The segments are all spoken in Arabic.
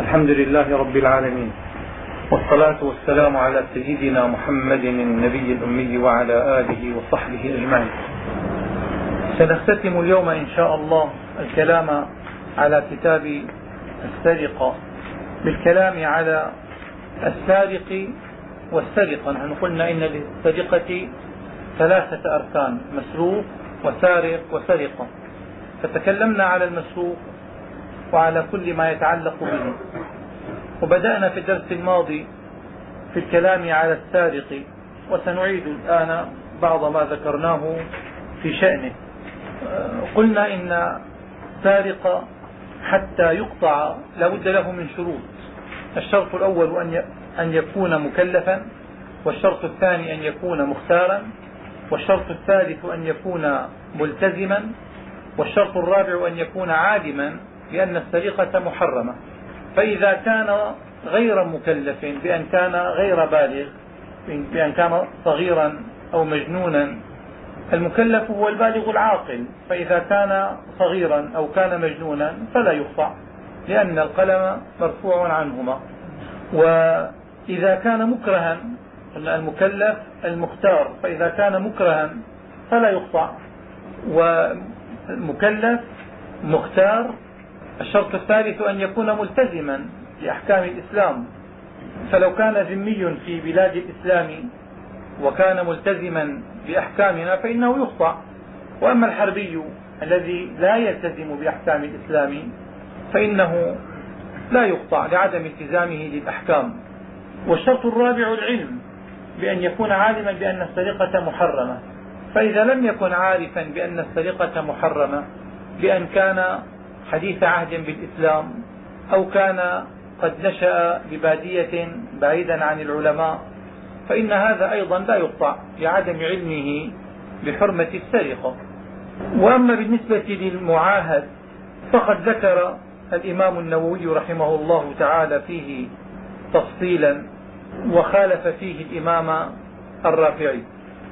الحمد لله رب العالمين. والصلاة والسلام على سيدنا محمد النبي الأمي وعلى آله وصحبه أجمعين. سنختتم اليوم إن شاء الله الكلام على كتاب السرقة. بالكلام على السارق والسرقة. نحن قلنا إن للسرقة ثلاثة أركان مسروق وسارق وسرقة. فتكلمنا على المسروق وعلى كل ما يتعلق به. وبدأنا في الدرس الماضي في الكلام على السارق وسنعيد الآن بعض ما ذكرناه في شأنه. قلنا إن سارق حتى يقطع لا بد له من شروط. الشرط الأول أن يكون مكلفا والشرط الثاني أن يكون مختارا والشرط الثالث أن يكون ملتزما والشرط الرابع أن يكون عالما. بأن السرقة محرمة. فإذا كان غير مكلف بأن كان غير بالغ بأن كان صغيرا أو مجنونا المكلف هو البالغ العاقل. فإذا كان صغيرا أو كان مجنونا فلا يقطع لأن القلم مرفوع عنهما. وإذا كان مكرها المكلف المختار. فإذا كان مكرها فلا يقطع ومكلف مختار الشرط الثالث أن يكون ملتزما بأحكام الإسلام. فلو كان ذمي في بلاد الإسلام وكان ملتزما بأحكامنا فإنه يخطأ. وأما الحربي الذي لا يلتزم بأحكام الإسلام فإنه لا يقطع لعدم التزامه للأحكام. والشرط الرابع العلم بأن يكون عالما بأن السرقة محرمة. فإذا لم يكن عارفا بأن السرقة محرمة بأن كان حديث عهد بالإسلام أو كان قد نشأ ببادية بعيدا عن العلماء فإن هذا أيضا لا يقطع لعدم علمه بحرمة السرقة. وأما بالنسبة للمعاهد فقد ذكر الإمام النووي رحمه الله تعالى فيه تفصيلا وخالف فيه الإمام الرافعي.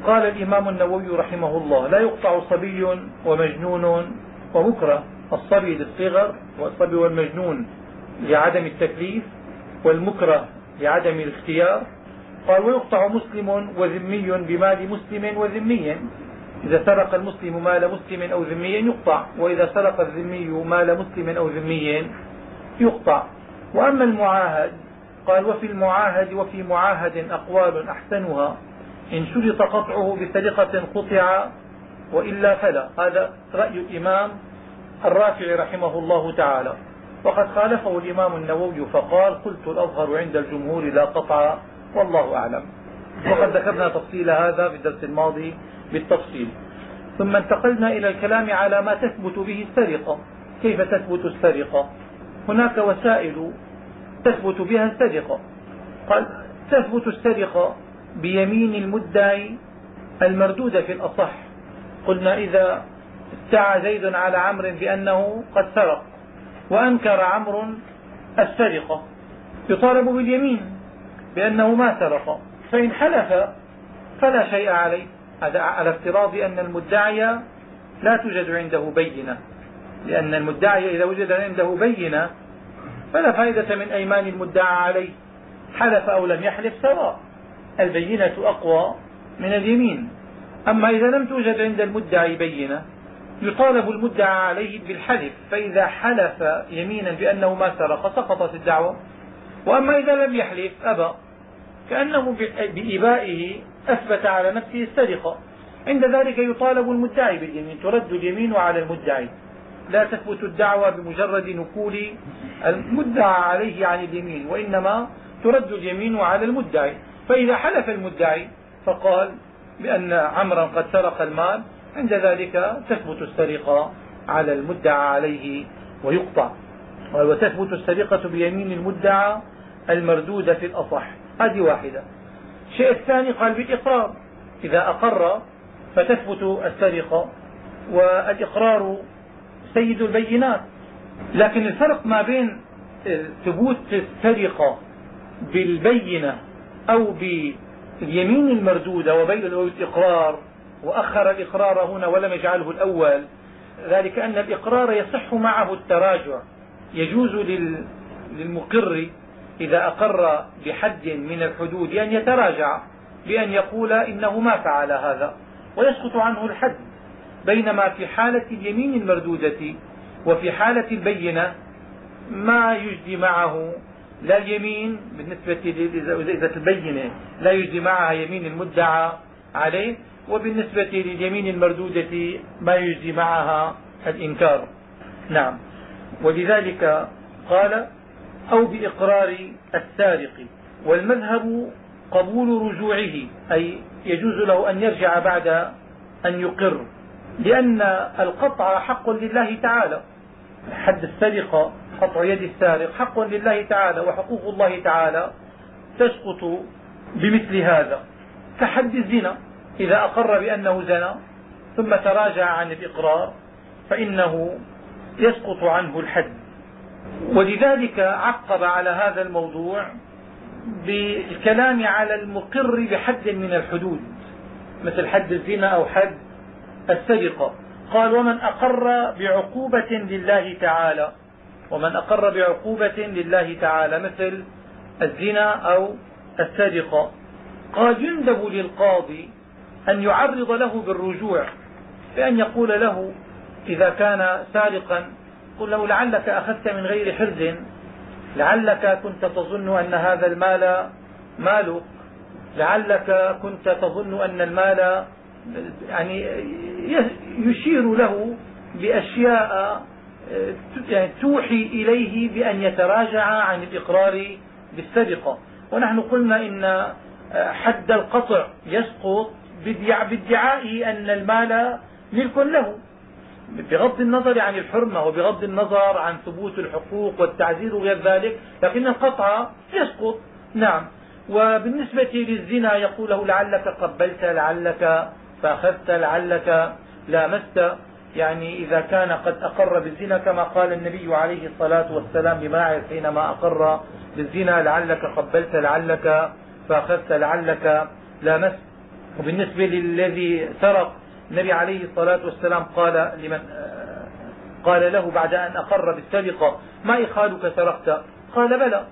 قال الإمام النووي رحمه الله لا يقطع صبي ومجنون ومكره الصبي للصغر والصبي والمجنون لعدم التكليف والمكره لعدم الاختيار. قال ويقطع مسلم وذمي بمال مسلم وذمي. إذا سرق المسلم مال مسلم أو ذمي يقطع وإذا سرق الذمي مال مسلم أو ذمي يقطع. وأما المعاهد قال وفي المعاهد وفي معاهد أقوال أحسنها. إن شرط قطعه بسرقة قطع وإلا فلا. هذا رأي الإمام الرافع رحمه الله تعالى. وقد خالفه الإمام النووي فقال قلت الأظهر عند الجمهور لا قطع والله أعلم. وقد ذكرنا تفصيل هذا في الدرس الماضي بالتفصيل. ثم انتقلنا إلى الكلام على ما تثبت به السرقة. كيف تثبت السرقة؟ هناك وسائل تثبت بها السرقة. قال تثبت السرقة بيمين المدعي المردودة في الأصح. قلنا إذا ادعى زيد على عمرو بأنه قد سرق وأنكر عمرو السرقة يطالب باليمين بأنه ما سرق فإن حلف فلا شيء عليه هذا على افتراض أن المدعي لا توجد عنده بينة لأن المدعي إذا وجد عنده بينة فلا فائدة من أيمان المدعى عليه حلف أو لم يحلف سواء البينة أقوى من اليمين أما إذا لم توجد عند المدعي بينة يطالب المدعى عليه بالحلف فإذا حلف يمينا بأنه ما سرق سقطت الدعوة وأما إذا لم يحلف أبى كأنه بإبائه أثبت على نفسه السرقة. عند ذلك يطالب المدعي باليمين ترد اليمين على المدعي لا تثبت الدعوة بمجرد نقول المدعى عليه عن اليمين وإنما ترد اليمين على المدعي فإذا حلف المدعي فقال بأن عمرا قد سرق المال عند ذلك تثبت السرقة على المدعى عليه ويقطع. وتثبت السرقة بيمين المدعى المردودة في الأصح. هذه واحدة. الشيء الثاني قال بالإقرار. إذا أقر فتثبت السرقة والإقرار سيد البينات. لكن الفرق ما بين ثبوت السرقة بالبينة أو باليمين المردودة وبين الإقرار وأخر الإقرار هنا ولم يجعله الأول ذلك أن الإقرار يصح معه التراجع. يجوز للمقر إذا أقر بحد من الحدود أن يتراجع بأن يقول إنه ما فعل هذا ويسقط عنه الحد. بينما في حالة اليمين المردودة وفي حالة البينة ما يجدي معه لا اليمين بالنسبة إذا البينة لا يجدي معها يمين المدعى عليه وبالنسبة لليمين المردودة ما يجدي معها الإنكار. نعم. ولذلك قال أو بإقرار السارق. والمذهب قبول رجوعه أي يجوز له أن يرجع بعد أن يقر. لأن القطع حق لله تعالى. حد السرقة قطع يد السارق حق لله تعالى وحقوق الله تعالى تسقط بمثل هذا. كحد الزنا إذا أقر بأنه زنى ثم تراجع عن الإقرار فإنه يسقط عنه الحد. ولذلك عقب على هذا الموضوع بالكلام على المقر بحد من الحدود مثل حد الزنا أو حد السرقة. قال ومن أقر بعقوبة لله تعالى ومن أقر بعقوبة لله تعالى مثل الزنا أو السرقة. قال يندب للقاضي أن يعرض له بالرجوع بأن يقول له إذا كان سارقا قل له لعلك أخذت من غير حرز لعلك كنت تظن أن هذا المال مالك لعلك كنت تظن أن المال يعني يشير له بأشياء يعني توحي إليه بأن يتراجع عن الإقرار بالسرقة. ونحن قلنا إن حد القطع يسقط بادعائه أن المال ملك له. بغض النظر عن الحرمة وبغض النظر عن ثبوت الحقوق والتعزير وغير ذلك لكن القطع يسقط نعم. وبالنسبة للزنا يقول له لعلك قبلت لعلك فاخذت لعلك لامست. يعني إذا كان قد أقر بالزنا كما قال النبي عليه الصلاة والسلام لماعز حينما أقر بالزنا لعلك قبلت لعلك فأخذت لعلك لامست وبالنسبة للذي سرق النبي عليه الصلاة والسلام قال لمن قال له بعد أن أقر بالسرقة ما إخالك سرقت؟ قال بلى.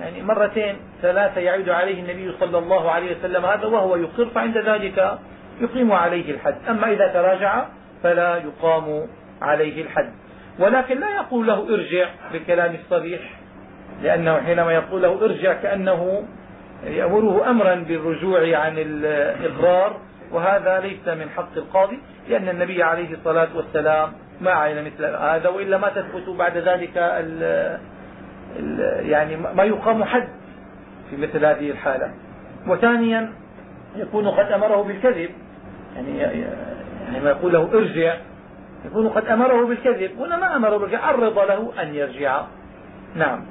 يعني مرتين ثلاثة يعود عليه النبي صلى الله عليه وسلم هذا وهو يقر فعند ذلك يقيم عليه الحد. أما إذا تراجع فلا يقام عليه الحد. ولكن لا يقول له ارجع بالكلام الصريح لأنه حينما يقول له ارجع كأنه يأمره أمرا بالرجوع عن الإقرار وهذا ليس من حق القاضي لأن النبي عليه الصلاة والسلام ما عين مثل هذا وإلا ما تثبت بعد ذلك ال ال يعني ما يقام حد في مثل هذه الحالة. وثانيا يكون قد أمره بالكذب يعني يعني ما يقول له ارجع يكون قد أمره بالكذب هنا ما أمره بالكذب عرض له أن يرجع. نعم.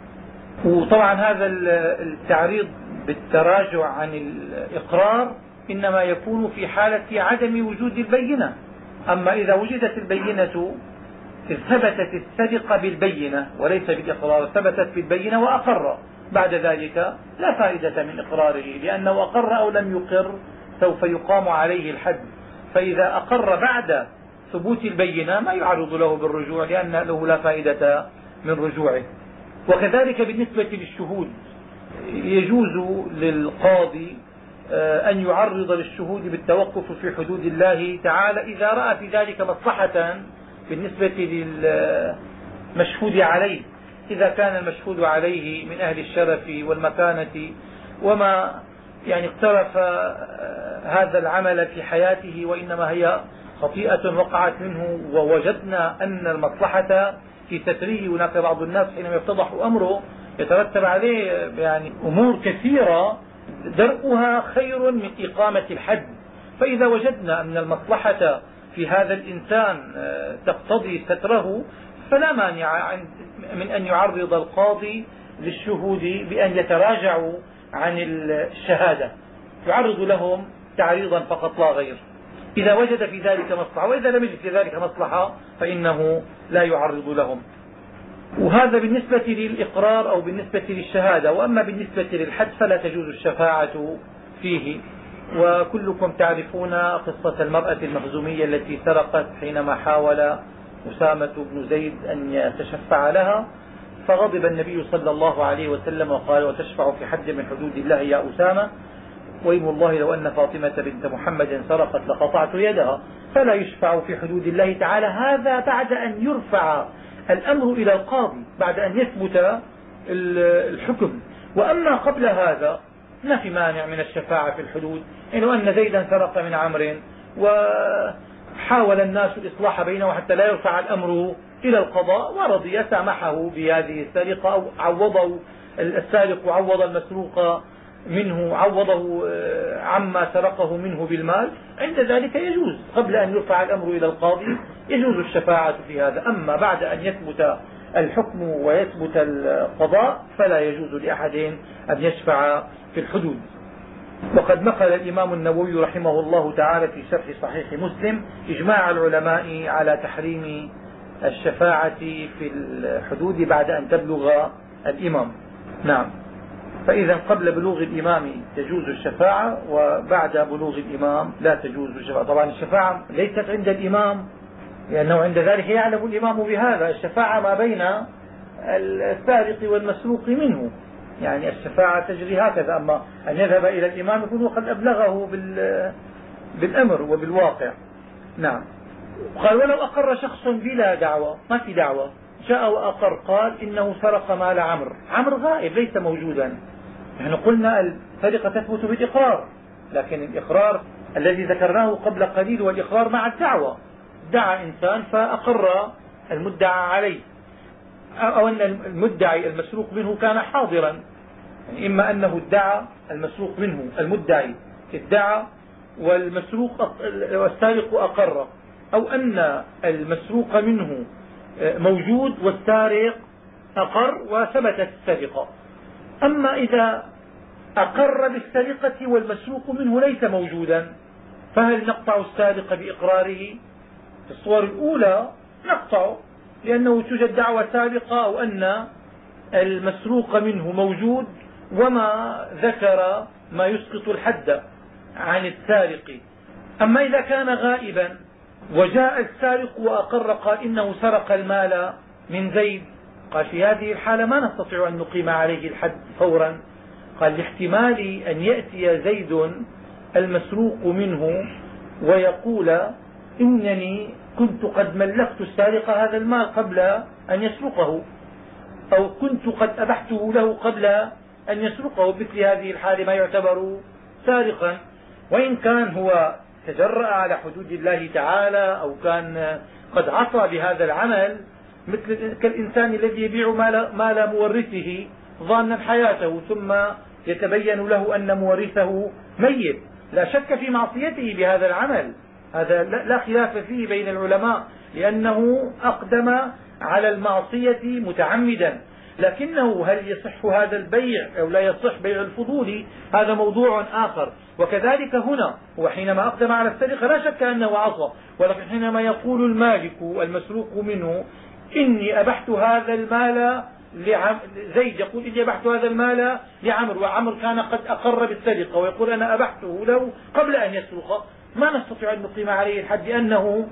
وطبعا هذا التعريض بالتراجع عن الإقرار إنما يكون في حالة عدم وجود البينة. أما إذا وجدت البينة ثبتت السرقة بالبينة وليس بالإقرار ثبتت بالبينة وأقر. بعد ذلك لا فائدة من إقراره لأنه أقر أو لم يقر سوف يقام عليه الحد. فإذا أقر بعد ثبوت البينة ما يعرض له بالرجوع لأن له لا فائدة من رجوعه. وكذلك بالنسبة للشهود. يجوز للقاضي آه، أن يعرض للشهود بالتوقف في حدود الله تعالى إذا رأى في ذلك مصلحة بالنسبة للمشهود عليه. إذا كان المشهود عليه من أهل الشرف والمكانة وما يعني اقترف آه، هذا العمل في حياته وإنما هي خطيئة وقعت منه ووجدنا أن المصلحة في ستره هناك بعض الناس حينما يفتضح أمره يترتب عليه يعني أمور كثيرة درءها خير من إقامة الحد فإذا وجدنا أن المصلحة في هذا الإنسان آه، تقتضي ستره فلا مانع من أن يعرض القاضي للشهود بأن يتراجعوا عن الشهادة. يعرض لهم تعريضا فقط لا غير. إذا وجد في ذلك مصلحة وإذا لم يجد في ذلك مصلحة فإنه لا يعرض لهم. وهذا بالنسبة للإقرار أو بالنسبة للشهادة وأما بالنسبة للحد فلا تجوز الشفاعة فيه. وكلكم تعرفون قصة المرأة المخزومية التي سرقت حينما حاول أسامة بن زيد أن يتشفع لها. فغضب النبي صلى الله عليه وسلم وقال وتشفع في حد من حدود الله يا أسامة؟ ويم الله لو أن فاطمة بنت محمد سرقت لقطعت يدها. فلا يشفع في حدود الله تعالى. هذا بعد أن يرفع الأمر إلى القاضي بعد أن يثبت الحكم. وأما قبل هذا ما في مانع من الشفاعة في الحدود. إنه أن زيدا سرق من عمرو وحاول الناس الإصلاح بينه حتى لا يرفع الأمر إلى القضاء ورضي سامحه بهذه السرقة أو عوضه السارق عوض المسروق منه عوضه آه، عما سرقه منه بالمال عند ذلك يجوز. قبل أن يرفع الأمر إلى القاضي يجوز الشفاعة في هذا. أما بعد أن يثبت الحكم ويثبت القضاء فلا يجوز لأحد أن يشفع في الحدود. وقد نقل الإمام النووي رحمه الله تعالى في شرح صحيح مسلم إجماع العلماء على تحريم الشفاعة في الحدود بعد أن تبلغ الإمام. نعم. فإذا قبل بلوغ الإمام تجوز الشفاعة وبعد بلوغ الإمام لا تجوز الشفاعة. طبعا الشفاعة ليست عند الإمام لأنه عند ذلك يعلم الإمام بهذا. الشفاعة ما بين السارق والمسروق منه. يعني الشفاعة تجري هكذا أما أن يذهب إلى الإمام يكون قد أبلغه بالأمر وبالواقع. نعم. قال ولو أقر شخص بلا دعوة. ما في دعوة. جاء وأقر قال إنه سرق مال عمرو. عمرو غائب ليس موجودا. نحن قلنا السرقة تثبت بالإقرار لكن الإقرار الذي ذكرناه قبل قليل هو الإقرار مع الدعوة. دعا إنسان فأقر المدعى عليه أو أن المدعي المسروق منه كان حاضرا. يعني إما أنه ادعى المسروق منه المدعي ادعى والمسروق والسارق أقر أو أن المسروق منه موجود والسارق أقر وثبتت السرقة. أما إذا أقر بالسرقة والمسروق منه ليس موجودا فهل نقطع السارق بإقراره؟ في الصور الأولى نقطع لأنه توجد دعوة سابقة أو أن المسروق منه موجود وما ذكر ما يسقط الحد عن السارق. أما إذا كان غائبا وجاء السارق وأقر قال إنه سرق المال من زيد قال في هذه الحالة ما نستطيع أن نقيم عليه الحد فورا. قال لاحتمال أن يأتي زيد المسروق منه ويقول إنني كنت قد ملكت السارق هذا المال قبل أن يسرقه أو كنت قد أبحته له قبل أن يسرقه مثل هذه الحالة ما يعتبر سارقا. وإن كان هو تجرأ على حدود الله تعالى أو كان قد عصى بهذا العمل مثل كالإنسان الذي يبيع مال, مال مورثه ظانا حياته ثم يتبين له أن مورثه ميت. لا شك في معصيته بهذا العمل. هذا لا خلاف فيه بين العلماء لأنه أقدم على المعصية متعمدا. لكنه هل يصح هذا البيع أو لا يصح بيع الفضول؟ هذا موضوع آخر. وكذلك هنا هو حينما أقدم على السرقة لا شك أنه عصى ولكن حينما يقول المالك المسروق منه إني أبحت هذا المال لعم زيد يقول إني أبحت هذا المال لعمر وعمر كان قد أقر بالسرقة ويقول أنا أبحته له قبل أن يسرق. ما نستطيع أن نقيم عليه الحد لأنه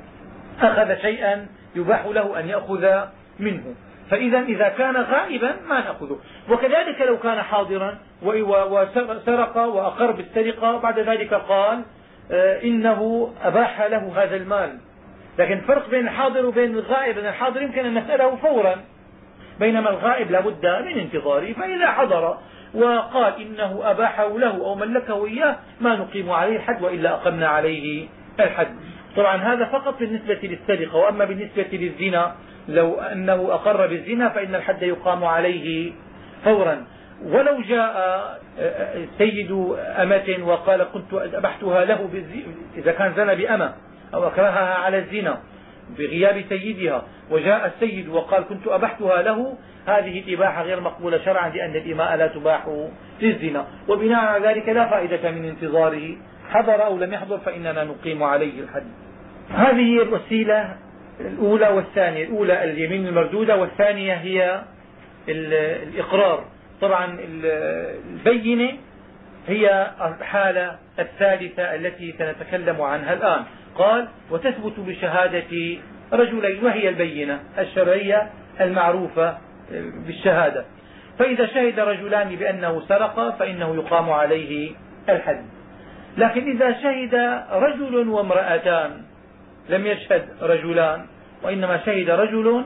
أخذ شيئا يباح له أن يأخذ منه. فإذا إذا كان غائبا ما نأخذه. وكذلك لو كان حاضرا وسرق وأقر بالسرقة بعد ذلك قال آه، إنه أباح له هذا المال. لكن فرق بين الحاضر وبين الغائب ان الحاضر يمكن أن نسأله فورا. بينما الغائب لا بد من انتظاره فإذا حضر وقال إنه أباحه له أو ملكه إياه ما نقيم عليه الحد وإلا أقمنا عليه الحد. طبعا هذا فقط بالنسبة للسرقة وأما بالنسبة للزنا لو أنه أقر بالزنا فإن الحد يقام عليه فورا. ولو جاء سيد أمة وقال كنت أبحتها له إذا كان زنى بأمة. أو أكرهها على الزنا بغياب سيدها. وجاء السيد وقال كنت أبحتها له هذه الإباحة غير مقبولة شرعا لأن الإماء لا تباح للزنا وبناء على ذلك لا فائدة من انتظاره. حضر أو لم يحضر فإننا نقيم عليه الحد. هذه الوسيلة الأولى والثانية. الأولى اليمين المردودة والثانية هي الإقرار. طبعا البينة هي الحالة الثالثة التي سنتكلم عنها الآن. قال وتثبت بشهادة رجلين وهي البينة الشرعية المعروفة بالشهادة. فإذا شهد رجلان بأنه سرق فإنه يقام عليه الحد. لكن إذا شهد رجل وامرأتان لم يشهد رجلان وإنما شهد رجل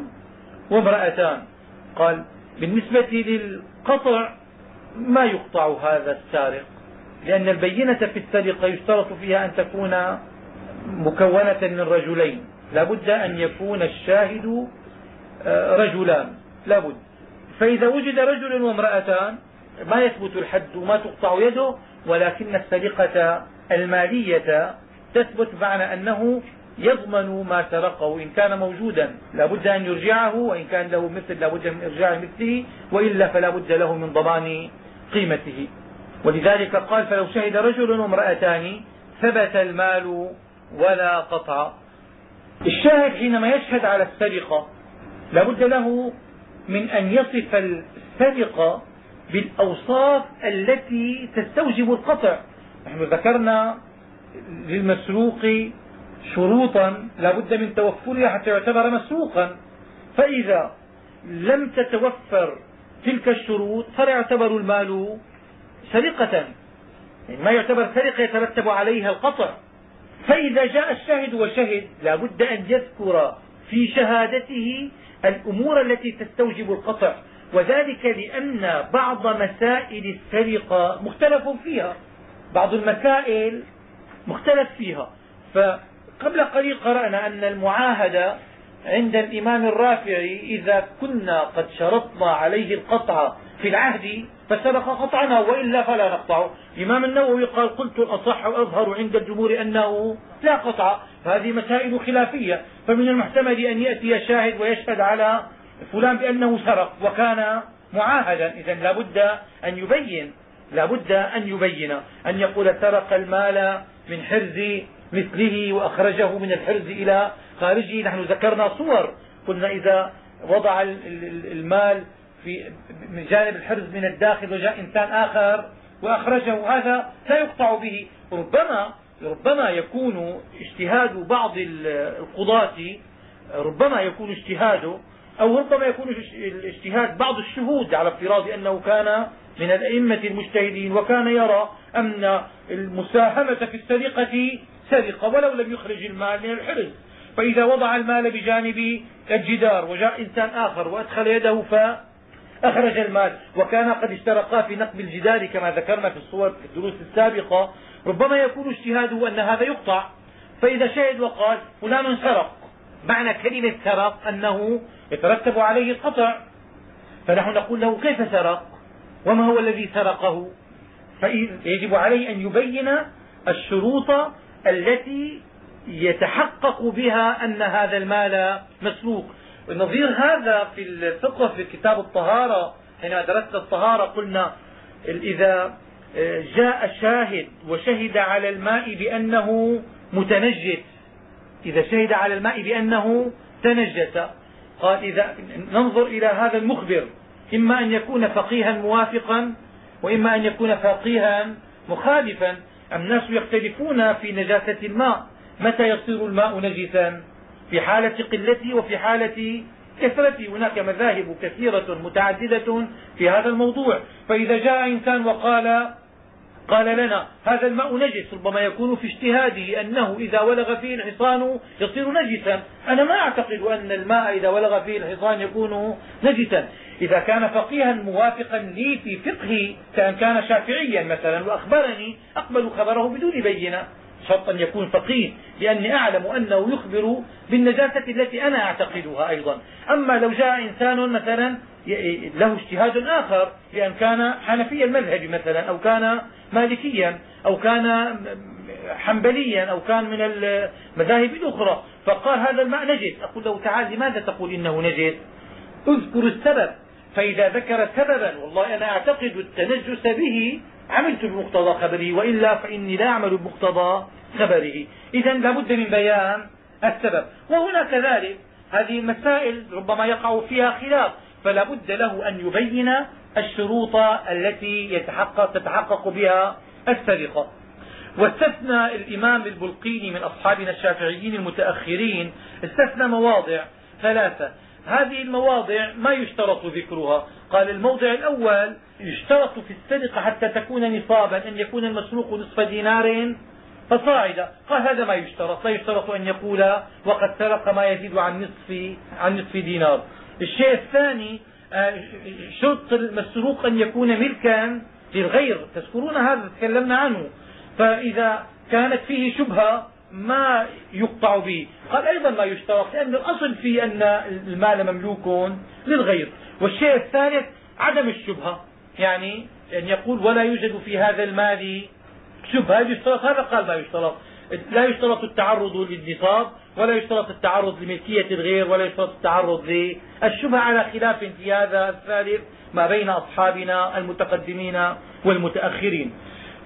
وامرأتان. قال بالنسبة للقطع ما يقطع هذا السارق؟ لأن البينة في السرقة يشترط فيها أن تكون مكونة من رجلين. لا بد أن يكون الشاهد آه، رجلان. لا بد. فإذا وجد رجل وامرأتان ما يثبت الحد وما تقطع يده ولكن السرقة المالية تثبت معنى أنه يضمن ما سرقه. إن كان موجودا لا بد أن يرجعه وإن كان له مثل لا بد من إرجاع مثله وإلا فلا بد له من ضمان قيمته. ولذلك قال فلو شهد رجل وامرأتان ثبت المال ولا قطع. الشاهد حينما يشهد على السرقة لا بد له من أن يصف السرقة بالأوصاف التي تستوجب القطع. نحن ذكرنا للمسروق شروطا لا بد من توفرها حتى يعتبر مسروقا. فإذا لم تتوفر تلك الشروط فلا يعتبر المال سرقة. يعني ما يعتبر سرقة يترتب عليها القطع. فإذا جاء الشاهد وشهد لا بد أن يذكر في شهادته الأمور التي تستوجب القطع. وذلك لأن بعض مسائل السرقة مختلف فيها. بعض المسائل مختلف فيها. فقبل قليل قرأنا أن المعاهدة عند الإمام الرافعي إذا كنا قد شرطنا عليه القطع في العهد فسبق قطعنا وإلا فلا نقطع. الإمام النووي قال قلت الأصح أظهر عند الجمهور أنه لا قطع. فهذه مسائل خلافية. فمن المحتمل أن يأتي شاهد ويشهد على فلان بأنه سرق وكان معاهدا. إذا لا بد أن يبين لا بد أن يبين. أن يقول سرق المال من حرز مثله وأخرجه من الحرز إلى خارجه. نحن ذكرنا صور. قلنا إذا وضع المال في جانب الحرز من الداخل وجاء إنسان آخر وأخرجه هذا لا يقطع به. ربما ربما يكون اجتهاد بعض القضاة ربما يكون اجتهاده أو ربما يكون اجتهاد بعض الشهود على افتراض أنه كان من الأئمة المجتهدين وكان يرى أن المساهمة في السرقة سرقة ولو لم يخرج المال من الحرز. فإذا وضع المال بجانب الجدار وجاء إنسان آخر وأدخل يده فأخرج المال. وكان قد اشترقا في نقب الجدار كما ذكرنا في الصور في الدروس السابقة. ربما يكون اجتهاده أن هذا يقطع. فإذا شهد وقال فلان سرق. معنى كلمة سرق أنه يترتب عليه القطع. فنحن نقول له كيف سرق؟ وما هو الذي سرقه؟ فيجب عليه أن يبين الشروط التي يتحقق بها أن هذا المال مسروق. نظير هذا في الفقه في كتاب الطهارة حينما درسنا الطهارة قلنا إذا جاء شاهد وشهد على الماء بأنه متنجس إذا شهد على الماء بأنه تنجس. قال إذا ننظر إلى هذا المخبر إما أن يكون فقيها موافقا وإما أن يكون فقيها مخالفا. الناس يختلفون في نجاسة الماء متى يصير الماء نجسا؟ في حالة قلته وفي حالة كثرته هناك مذاهب كثيرة متعددة في هذا الموضوع. فإذا جاء إنسان وقال قال لنا هذا الماء نجس ربما يكون في اجتهاده أنه إذا ولغ فيه الحصان يصير نجسا. أنا ما أعتقد أن الماء إذا ولغ فيه الحصان يكون نجسا. إذا كان فقيها موافقا لي في فقهي كان شافعيا مثلا وأخبرني أقبل خبره بدون بينة. شرط ان يكون فقيه لأني أعلم أنه يخبر بالنجاسة التي أنا أعتقدها أيضا. أما لو جاء إنسان مثلا له اجتهاد آخر بأن كان حنفي المذهب مثلا أو كان مالكيا أو كان حنبليا أو كان من المذاهب الأخرى فقال هذا الماء نجس. أقول له تعال لماذا تقول إنه نجس؟ اذكر السبب فإذا ذكر سببا والله أنا أعتقد التنجس به عملت بمقتضى خبره وإلا فإني لا أعمل بمقتضى خبره. إذا لابد من بيان السبب. وهنا كذلك هذه المسائل ربما يقع فيها خلاف فلا بد له أن يبين الشروط التي يتحقق تتحقق بها السرقة واستثنى الإمام البلقيني من أصحابنا الشافعيين المتأخرين استثنى مواضع ثلاثة. هذه المواضع ما يشترط ذكرها. قال الموضع الأول يشترط في السرقة حتى تكون نصابا أن يكون المسروق نصف دينار فصاعدا قال هذا ما يشترط. لا يشترط أن يقول وقد سرق ما يزيد عن نصف عن نصف دينار. الشيء الثاني آه، شرط المسروق أن يكون ملكا للغير. تذكرون هذا تكلمنا عنه. فإذا كانت فيه شبهة ما يقطع به. قال أيضا ما يشترط لأن الأصل في أن المال مملوك للغير. والشيء الثالث عدم الشبهة. يعني أن يقول ولا يوجد في هذا المال شبهة. يشترط هذا؟ قال ما يشترط. لا يشترط التعرض للنصاب ولا يشترط التعرض لملكية الغير ولا يشترط التعرض للشبهة. على خلاف في هذا الثالث ما بين أصحابنا المتقدمين والمتأخرين.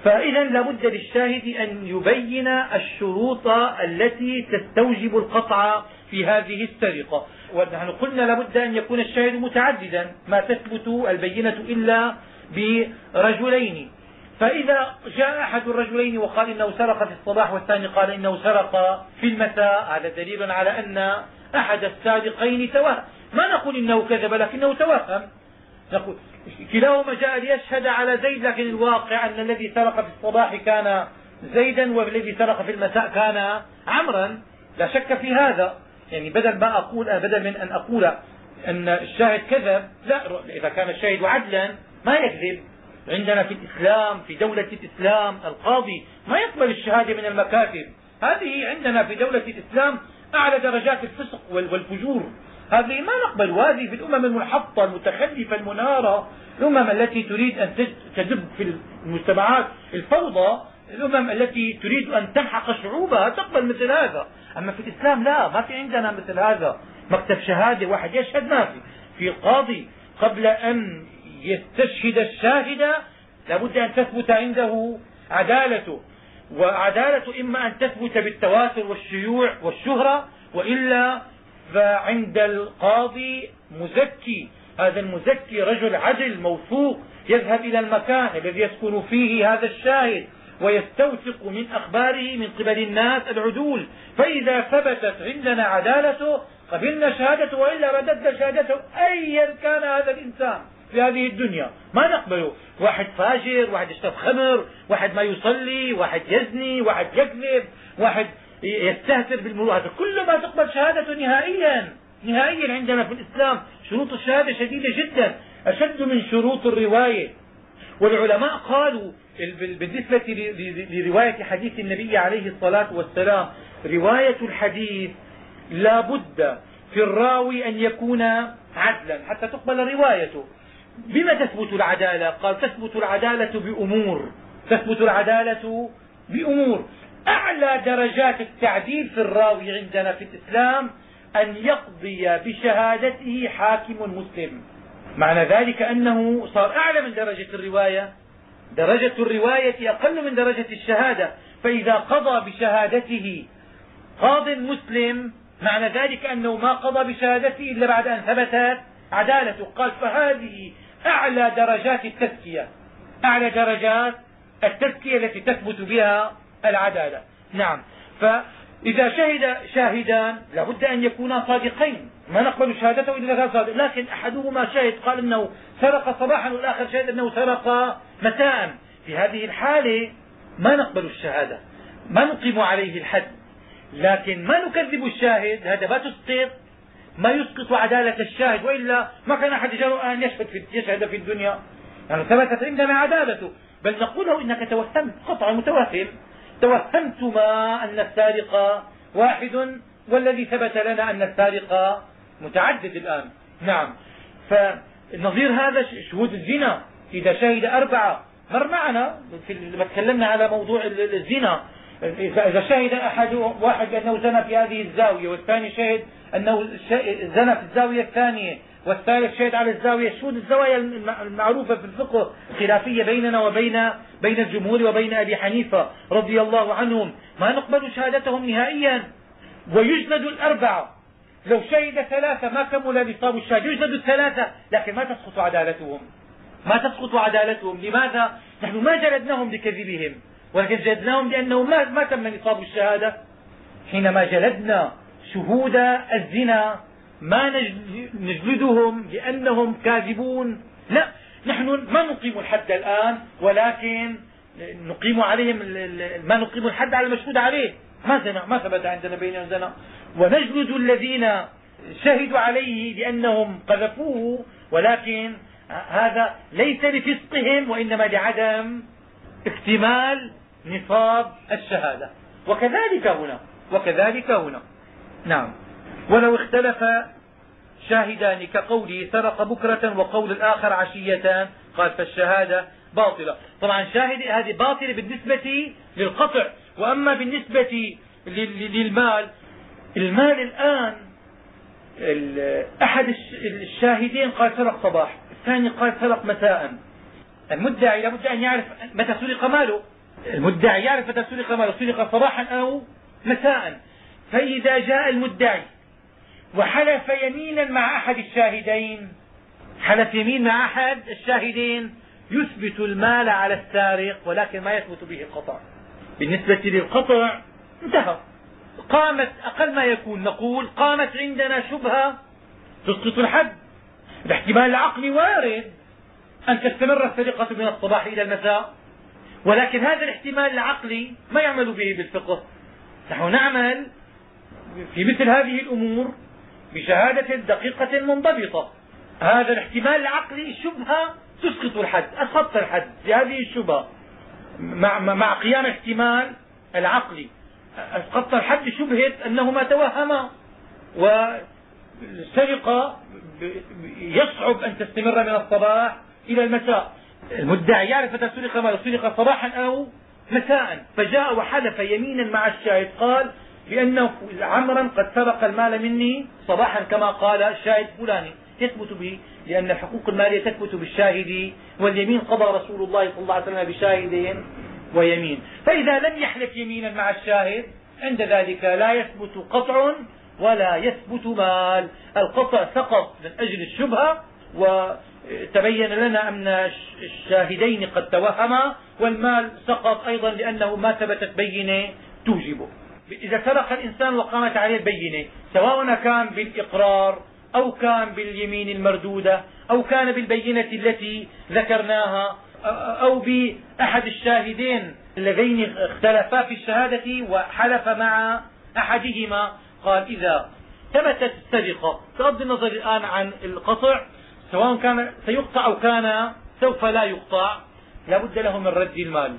فإذا لابد للشاهد أن يبين الشروط التي تستوجب القطع في هذه السرقة. ونحن قلنا لابد أن يكون الشاهد متعددا ما تثبت البينة إلا برجلين. فإذا جاء أحد الرجلين وقال إنه سرق في الصباح والثاني قال إنه سرق في المساء هذا دليل على أن أحد السارقين توهم. ما نقول إنه كذب لكنه توهم. نقول كلاهما جاء ليشهد على زيد لكن الواقع أن الذي سرق في الصباح كان زيدا والذي سرق في المساء كان عمرا. لا شك في هذا. يعني بدل ما أقول بدل من أن أقول أن الشاهد كذب لا إذا كان الشاهد عدلا ما يكذب. عندنا في الإسلام في دولة الإسلام القاضي ما يقبل الشهادة من المكاتب. هذه عندنا في دولة الإسلام أعلى درجات الفسق والفجور. هذه ما نقبل وهذه في الأمم المنحطة المتخلفة المنارة الأمم التي تريد أن تدب في المجتمعات الفوضى الأمم التي تريد أن تمحق شعوبها تقبل مثل هذا. أما في الإسلام لا ما في عندنا مثل هذا. مكتب شهادة واحد يشهد ما في. في قاضي قبل أن يستشهد الشاهد لابد أن تثبت عنده عدالته. وعدالة إما أن تثبت بالتواتر والشيوع والشهرة وإلا فعند القاضي مزكي. هذا المزكي رجل عدل موثوق يذهب إلى المكان الذي يسكن فيه هذا الشاهد ويستوثق من أخباره من قبل الناس العدول. فإذا ثبتت عندنا عدالته قبلنا شهادته وإلا رددنا شهادته أيا كان هذا الإنسان في هذه الدنيا. ما نقبله؟ واحد فاجر واحد يشرب خمر واحد ما يصلي واحد يزني واحد يكذب واحد يستهتر بالمروءة. كل ما تقبل شهادته نهائيا نهائيا عندنا في الإسلام شروط الشهادة شديدة جدا أشد من شروط الرواية. والعلماء قالوا بالنسبة لرواية حديث النبي عليه الصلاة والسلام رواية الحديث لا بد في الراوي أن يكون عدلا حتى تقبل روايته. بما تثبت العدالة؟ قال تثبت العدالة بأمور. تثبت العدالة بأمور. أعلى درجات التعديل في الراوي عندنا في الإسلام أن يقضي بشهادته حاكم مسلم. معنى ذلك أنه صار أعلى من درجة الرواية. درجة الرواية أقل من درجة الشهادة. فإذا قضى بشهادته قاض مسلم معنى ذلك أنه ما قضى بشهادته إلا بعد أن ثبتت عدالته. قال فهذه أعلى درجات التزكية. أعلى درجات التزكية التي تثبت بها العدالة. نعم. فإذا شهد شاهدان لابد أن يكونا صادقين. ما نقبل شهادته إلا كان صادق. لكن أحدهما شهد قال إنه سرق صباحا والآخر شهد أنه سرق مساء. في هذه الحالة ما نقبل الشهادة. ما نقيم عليه الحد. لكن ما نكذب الشاهد. هذا ما تسقط. ما يسقط عدالة الشاهد. وإلا ما كان أحد جرؤ أن يشهد في, يشهد في الدنيا. يعني ثبتت عندنا عدالته بل نقول له إنك توهمت قطع متوهم توهمتما أن السارق واحد والذي ثبت لنا أن السارق متعدد الآن. نعم. فنظير هذا شهود الزنا. إذا شهد أربعة مر معنا لما تكلمنا على موضوع الزنا. إذا شهد أحد واحد بأنه زنى في هذه الزاوية والثاني شهد أنه زنى في الزاوية الثانية. والثالث شهد على الزاوية شهود الزوايا المعروفة في الفقه خلافية بيننا وبين بين الجمهور وبين أبي حنيفة رضي الله عنهم. ما نقبل شهادتهم نهائيا. ويجلد الأربعة. لو شهد ثلاثة ما كمل نصاب الشهادة. يجلد الثلاثة. لكن ما تسقط عدالتهم. ما تسقط عدالتهم. لماذا؟ نحن ما جلدناهم بكذبهم ولكن جلدناهم لأنه ما تم نصاب الشهادة. حينما جلدنا شهود الزنا ما نجلدهم لأنهم كاذبون. لا نحن ما نقيم الحد الآن ولكن نقيم عليهم ما نقيم الحد على المشهود عليه. ما زنا ما ثبت عندنا بينهم زنا ونجلد الذين شهدوا عليه لأنهم قذفوه ولكن هذا ليس لفسقهم وإنما لعدم اكتمال نصاب الشهادة. وكذلك هنا وكذلك هنا. نعم. ولو اختلف شاهدان كقوله سرق بكرة وقول الآخر عشية قال فالشهادة باطلة. طبعا شاهد هذه باطلة بالنسبة للقطع وأما بالنسبة للمال المال الآن أحد الشاهدين قال سرق صباح الثاني قال سرق مساء. المدعي لابد أن يعرف متى سرق ماله. المدعي يعرف متى سرق ماله سرق صباحا أو مساء. فإذا جاء المدعي وحلف يمينا مع أحد الشاهدين. حلف يمين مع أحد الشاهدين يثبت المال على السارق ولكن ما يثبت به القطع. بالنسبة للقطع انتهى. قامت أقل ما يكون نقول قامت عندنا شبهة تسقط الحد. الاحتمال العقلي وارد أن تستمر السرقة من الصباح إلى المساء. ولكن هذا الاحتمال العقلي ما يعمل به بالفقه. نحن نعمل في مثل هذه الأمور بشهادة دقيقة منضبطة. هذا الاحتمال العقلي شبهة تسقط الحد أسقطت الحد لهذه الشبهة. مع, مع قيام احتمال العقلي أسقطت الحد شبهة أنه ما توهم والسرقة يصعب أن تستمر من الصباح إلى المساء. المدعي يعرف متى سرق ماله سرق صباحا أو مساء. فجاء وحلف يمينا مع الشاهد قال بأنه عمرا قد سرق المال مني صباحا كما قال الشاهد فلاني يثبت به لأن الحقوق المالية تثبت بالشاهد واليمين قضى رسول الله صلى الله عليه وسلم بشاهد ويمين. فإذا لم يحلف يمينا مع الشاهد عند ذلك لا يثبت قطع ولا يثبت مال. القطع سقط من أجل الشبهة وتبين لنا أن الشاهدين قد توهما والمال سقط أيضا لأنه ما ثبتت بينة توجبه. إذا سرق الإنسان وقامت عليه البينة سواء كان بالإقرار أو كان باليمين المردودة أو كان بالبينة التي ذكرناها أو بأحد الشاهدين اللذين اختلفا في الشهادة وحلف مع أحدهما قال إذا ثبتت السرقة بغض النظر الآن عن القطع سواء كان سيقطع أو كان سوف لا يقطع لا بد له من رد المال.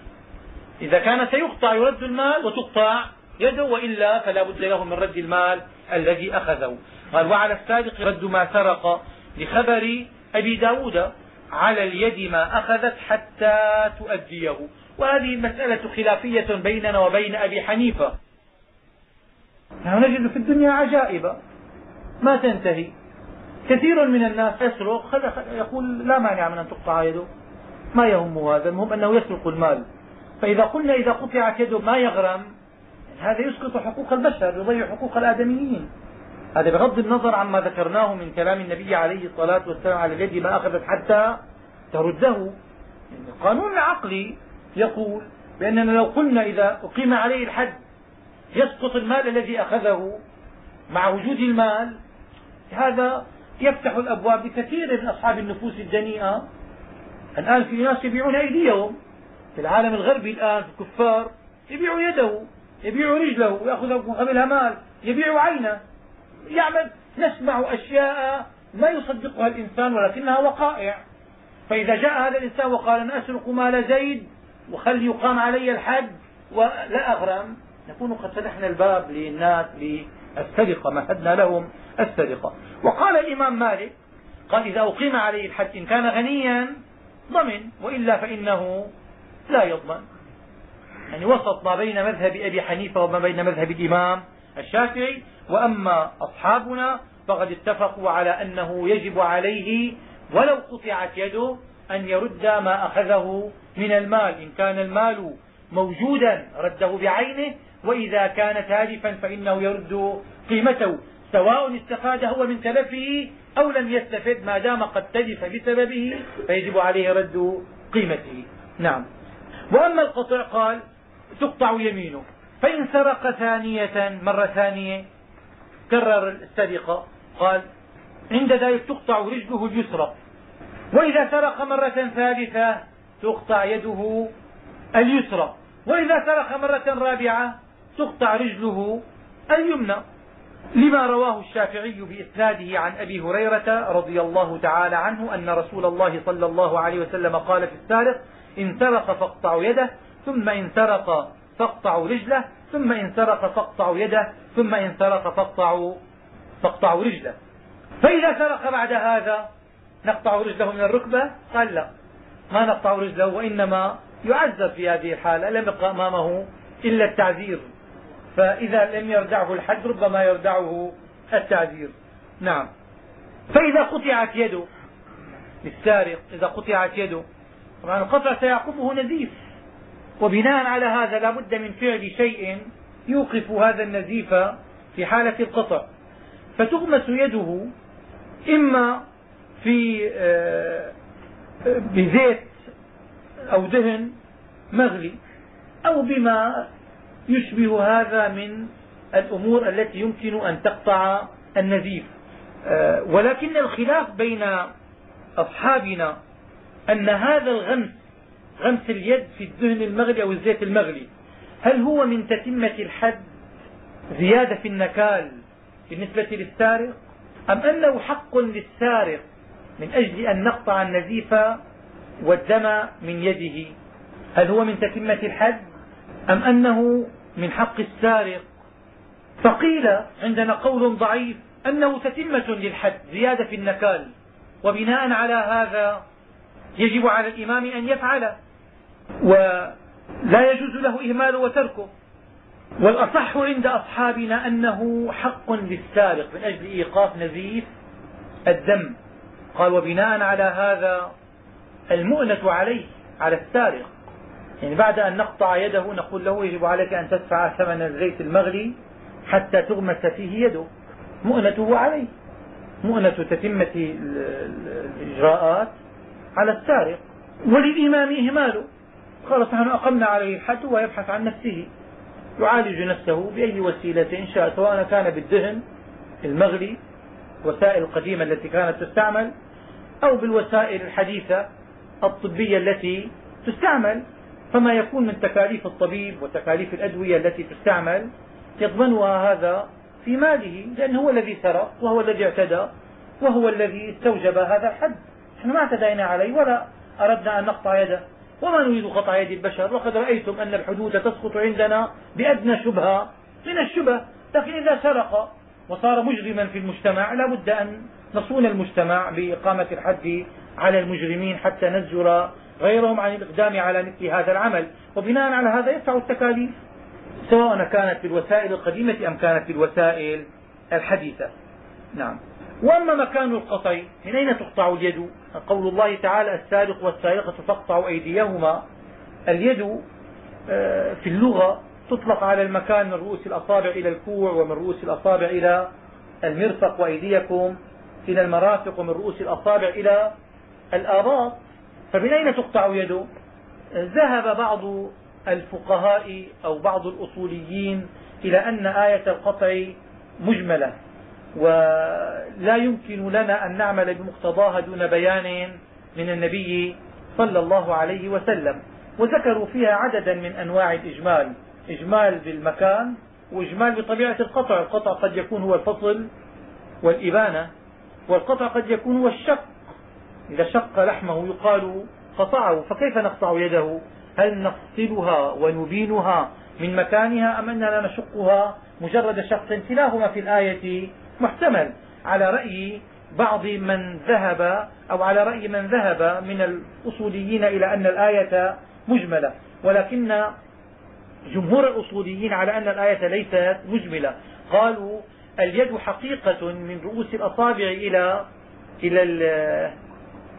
إذا كان سيقطع يرد المال وتقطع. يده وإلا فلا بد له من رد المال الذي أخذه. قال وعلى السارق رد ما سرق لخبر أبي ب داود على اليد ما أخذت حتى تؤديه. وهذه المسألة خلافية بيننا وبين أبي حنيفة. نحن نجد في الدنيا عجائب ما تنتهي. كثير من الناس يسرق. يقول لا مانع من أن تقطع يده. ما يهمه هذا. المهم أنه يسرق المال. فإذا قلنا إذا قطعت يده ما يغرم؟ هذا يسقط حقوق البشر يضيع حقوق الآدميين. هذا بغض النظر عما ذكرناه من كلام النبي عليه الصلاة والسلام على اليد ما أخذت حتى ترده. القانون العقلي يقول بأننا لو قلنا إذا أقيم عليه الحد يسقط المال الذي أخذه مع وجود المال هذا يفتح الأبواب لكثير من أصحاب النفوس الدنيئة الآن في ناس يبيعون أيديهم في العالم الغربي الآن في الكفار يبيع يده. يبيع رجله ويأخذ مقابلها مال يبيع عينه. يعمل نسمع أشياء ما يصدقها الإنسان ولكنها وقائع. فإذا جاء هذا الإنسان وقال أنا أسرق مال زيد وخلي يقام علي الحد ولا أغرم نكون قد فتحنا الباب للناس للسرقة مهدنا لهم السرقة. وقال الإمام مالك قال إذا أقيم عليه الحد إن كان غنيا ضمن وإلا فإنه لا يضمن. يعني وسط ما بين مذهب أبي حنيفة وما بين مذهب الإمام الشافعي وأما أصحابنا فقد اتفقوا على أنه يجب عليه ولو قطعت يده أن يرد ما أخذه من المال. إن كان المال موجودا رده بعينه وإذا كان تالفا فإنه يرد قيمته سواء استفاد هو من تلفه أو لم يستفد ما دام قد تلف بسببه فيجب عليه رد قيمته. نعم. وأما القطع قال تقطع يمينه. فإن سرق ثانية مرة ثانية كرر السرقة. قال عند ذلك تقطع رجله اليسرى. وإذا سرق مرة ثالثة تقطع يده اليسرى. وإذا سرق مرة رابعة تقطع رجله اليمنى. لما رواه الشافعي بإسناده عن أبي هريرة رضي الله تعالى عنه أن رسول الله صلى الله عليه وسلم قال في السارق إن سرق فاقطعوا يده ثم إن سرق فاقطعوا رجله ثم إن سرق فاقطعوا يده ثم إن سرق فاقطعوا فاقطعوا رجله. فإذا سرق بعد هذا نقطع رجله من الركبة؟ قال لا. ما نقطع رجله وإنما يعذب في هذه الحالة لم يبقى أمامه إلا التعذير. فإذا لم يردعه الحد ربما يردعه التعذير. نعم. فإذا قطعت يده للسارق إذا قطعت يده طبعا القطع سيعقبه نزيف. وبناء على هذا لا بد من فعل شيء يوقف هذا النزيف في حالة القطع. فتغمس يده إما في آه، بزيت أو دهن مغلي أو بما يشبه هذا من الأمور التي يمكن أن تقطع النزيف. آه، ولكن الخلاف بين أصحابنا أن هذا الغمس غمس اليد في الدهن المغلي أو الزيت المغلي. هل هو من تتمة الحد زيادة في النكال بالنسبة للسارق؟ أم أنه حق للسارق من أجل أن نقطع النزيف والدم من يده؟ هل هو من تتمة الحد أم أنه من حق السارق؟ فقيل عندنا قول ضعيف أنه تتمة للحد زيادة في النكال وبناء على هذا يجب على الإمام أن يفعل ولا يجوز له إهماله وتركه. والأصح عند أصحابنا أنه حق للسارق من أجل إيقاف نزيف الدم. قال وبناء على هذا المؤنة عليه على السارق. يعني بعد أن نقطع يده نقول له يجب عليك أن تدفع ثمن الزيت المغلي حتى تغمس فيه يده. مؤنته عليه. مؤنة تتمة الإجراءات على السارق. وللإمام إهماله خلاص نحن أقمنا عليه الحد ويبحث عن نفسه. يعالج نفسه بأي وسيلة شاء سواء كان بالدهن المغلي وسائل القديمة التي كانت تستعمل أو بالوسائل الحديثة الطبية التي تستعمل. فما يكون من تكاليف الطبيب وتكاليف الأدوية التي تستعمل يضمنها هذا في ماله لأنه هو الذي سرق وهو الذي اعتدى وهو الذي استوجب هذا الحد. نحن ما اعتدينا عليه ولا أردنا أن نقطع يده. وما نريد قطع يد البشر وقد رأيتم أن الحدود تسقط عندنا بأدنى شبهة من الشبه. لكن إذا سرق وصار مجرما في المجتمع لا بد أن نصون المجتمع بإقامة الحد على المجرمين حتى نزجر غيرهم عن الإقدام على مثل هذا العمل. وبناء على هذا يدفع التكاليف سواء كانت بالوسائل القديمة أم كانت بالوسائل الحديثة. نعم. وأما مكان القطع من أين تقطع اليد؟ قول الله تعالى السارق والسارقة فاقطعوا أيديهما. اليد آه، في اللغة تطلق على المكان من رؤوس الأصابع إلى الكوع ومن رؤوس الأصابع إلى المرفق وأيديكم إلى المرافق ومن رؤوس الأصابع إلى الآباط فمن أين تقطع يده ذهب بعض الفقهاء أو بعض الأصوليين إلى أن آية القطع مجملة. ولا يمكن لنا أن نعمل بمقتضاها دون بيان من النبي صلى الله عليه وسلم. وذكروا فيها عددا من أنواع الإجمال. إجمال بالمكان وإجمال بطبيعة القطع. القطع قد يكون هو الفصل والإبانة والقطع قد يكون هو الشق. إذا شق لحمه يقال قطعه فكيف نقطع يده؟ هل نفصلها ونبينها من مكانها أم أننا نشقها؟ مجرد شق. كلاهما في الآية محتمل على رأي بعض من ذهب أو على رأي من ذهب من الأصوليين إلى أن الآية مجملة ولكن جمهور الأصوليين على أن الآية ليست مجملة. قالوا اليد حقيقة من رؤوس الأصابع إلى إلى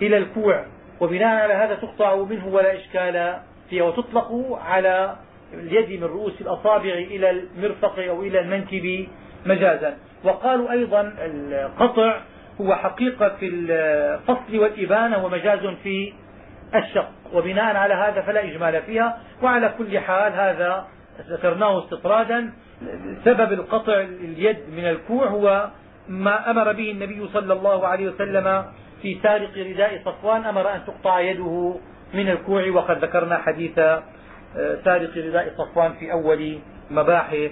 إلى الكوع وبناء على هذا تقطع منه ولا إشكال فيها وتطلق على اليد من رؤوس الأصابع إلى المرفق أو إلى المنكب مجازا. وقالوا أيضا القطع هو حقيقة في الفصل والإبانة ومجاز في الشق. وبناء على هذا فلا إجمال فيها وعلى كل حال هذا ذكرناه استطرادا. سبب القطع اليد من الكوع هو ما أمر به النبي صلى الله عليه وسلم في سارق رداء صفوان. أمر أن تقطع يده من الكوع وقد ذكرنا حديث آه، سارق رداء صفوان في أول مباحث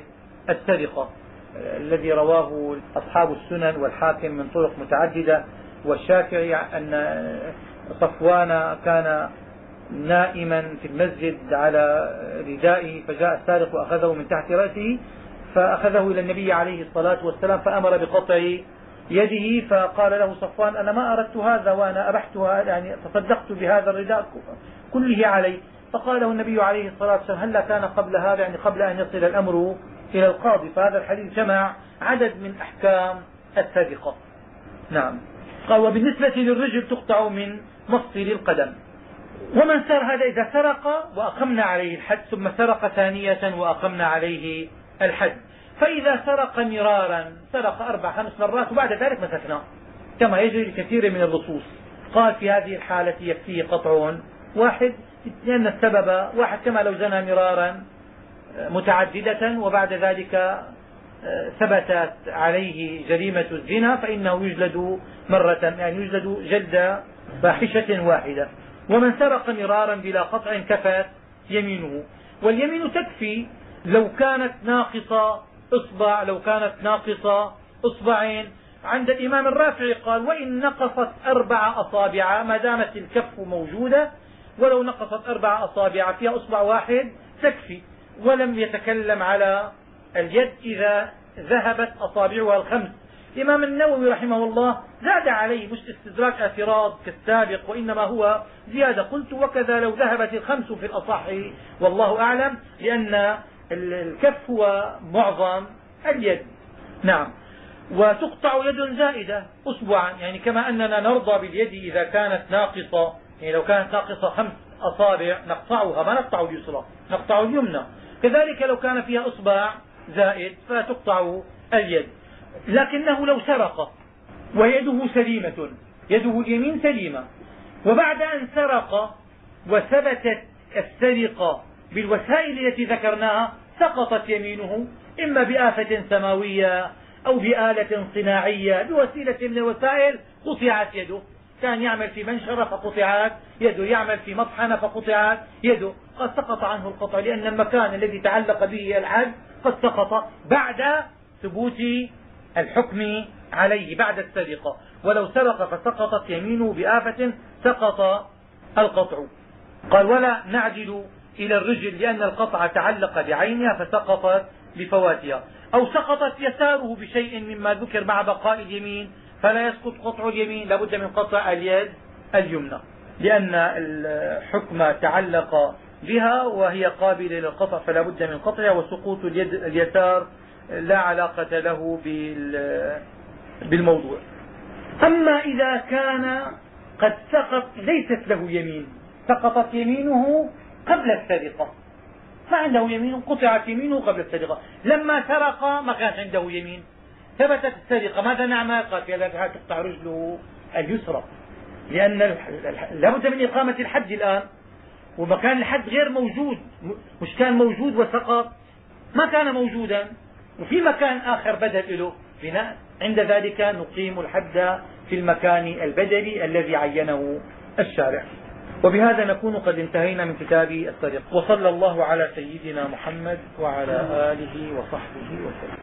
السرقة. الذي رواه أصحاب السنن والحاكم من طرق متعددة والشافعي أن صفوان كان نائما في المسجد على ردائه فجاء السارق وأخذه من تحت رأسه فأخذه إلى النبي عليه الصلاة والسلام فأمر بقطع يده فقال له صفوان أنا ما أردت هذا وأنا أبحتها يعني تصدقت بهذا الرداء كله علي. فقال له النبي عليه الصلاة والسلام هلا كان قبل هذا يعني قبل أن يصل الأمر إلى القاضي فهذا الحديث جمع عدد من أحكام السرقة نعم. قال وبالنسبة للرجل تقطع من مفصل القدم. ومن سار هذا إذا سرق؟ وأقمنا عليه الحد ثم سرق ثانية وأقمنا عليه الحد فإذا سرق مرارا؟ سرق أربع خمس مرات وبعد ذلك مسكناه كما يجري لكثير من اللصوص قال في هذه الحالة يكفيه قطع واحد لأن السبب واحد كما لو زنى مرارا متعددة وبعد ذلك ثبتت عليه جريمة الزنا فإنه يجلد مرة يعني يجلد جلد فاحشة واحدة. ومن سرق مرارا بلا قطع كفت يمينه. واليمين تكفي لو كانت ناقصة إصبع لو كانت ناقصة إصبعين. عند الإمام الرافعي قال وإن نقصت أربع أصابع ما دامت الكف موجودة ولو نقصت أربع أصابع فيها أصبع واحد تكفي. ولم يتكلم على اليد إذا ذهبت أصابعها الخمس. الإمام النووي رحمه الله زاد عليه مش استدراك اعتراض كالسابق وإنما هو زيادة. قلت وكذا لو ذهبت الخمس في الأصح. والله أعلم لأن الكف هو معظم اليد. نعم. وتقطع يد زائدة أسبوعا. يعني كما أننا نرضى باليد إذا كانت ناقصة. يعني لو كانت ناقصة خمس أصابع نقطعها. ما نقطع اليسرى نقطع اليمنى. كذلك لو كان فيها أصبع زائد فتقطع اليد. لكنه لو سرق ويده سليمة يده اليمين سليمة. وبعد أن سرق وثبتت السرقة بالوسائل التي ذكرناها سقطت يمينه إما بآفة سماوية أو بآلة صناعية بوسيلة من الوسائل قطعت يده. كان يعمل في منشرة فقطعت يده يعمل في مطحنة فقطعت يده قد سقط عنه القطع لأن المكان الذي تعلق به الحد قد سقط بعد ثبوت الحكم عليه بعد السرقة. ولو سرق فسقطت يمينه بآفة سقط القطع. قال ولا نعدل إلى الرجل لأن القطع تعلق بعينها فسقطت بفواتها. أو سقطت يساره بشيء مما ذكر مع بقاء اليمين فلا يسقط قطع اليمين لابد من قطع اليد اليمنى. لأن الحكم تعلق بها وهي قابلة للقطع فلا بد من قطعها وسقوط اليد اليسار لا علاقة له بالموضوع. أما إذا كان قد سقط ليست له يمين. سقطت يمينه قبل السرقة. ما عنده يمين قطعت يمينه قبل السرقة. لما سرق ما كانش عنده يمين. ثبتت السرقة. ماذا نعمل؟ قال في هذا تقطع رجله اليسرى. لأن لابد من إقامة الحد الآن. ومكان الحد غير موجود. مش كان موجود وسقط ما كان موجودا. وفي مكان آخر بدل له بناء. عند ذلك نقيم الحد في المكان البدلي الذي عينه الشارع. وبهذا نكون قد انتهينا من كتاب الطريق وصلى الله على سيدنا محمد وعلى آله وصحبه وسلم.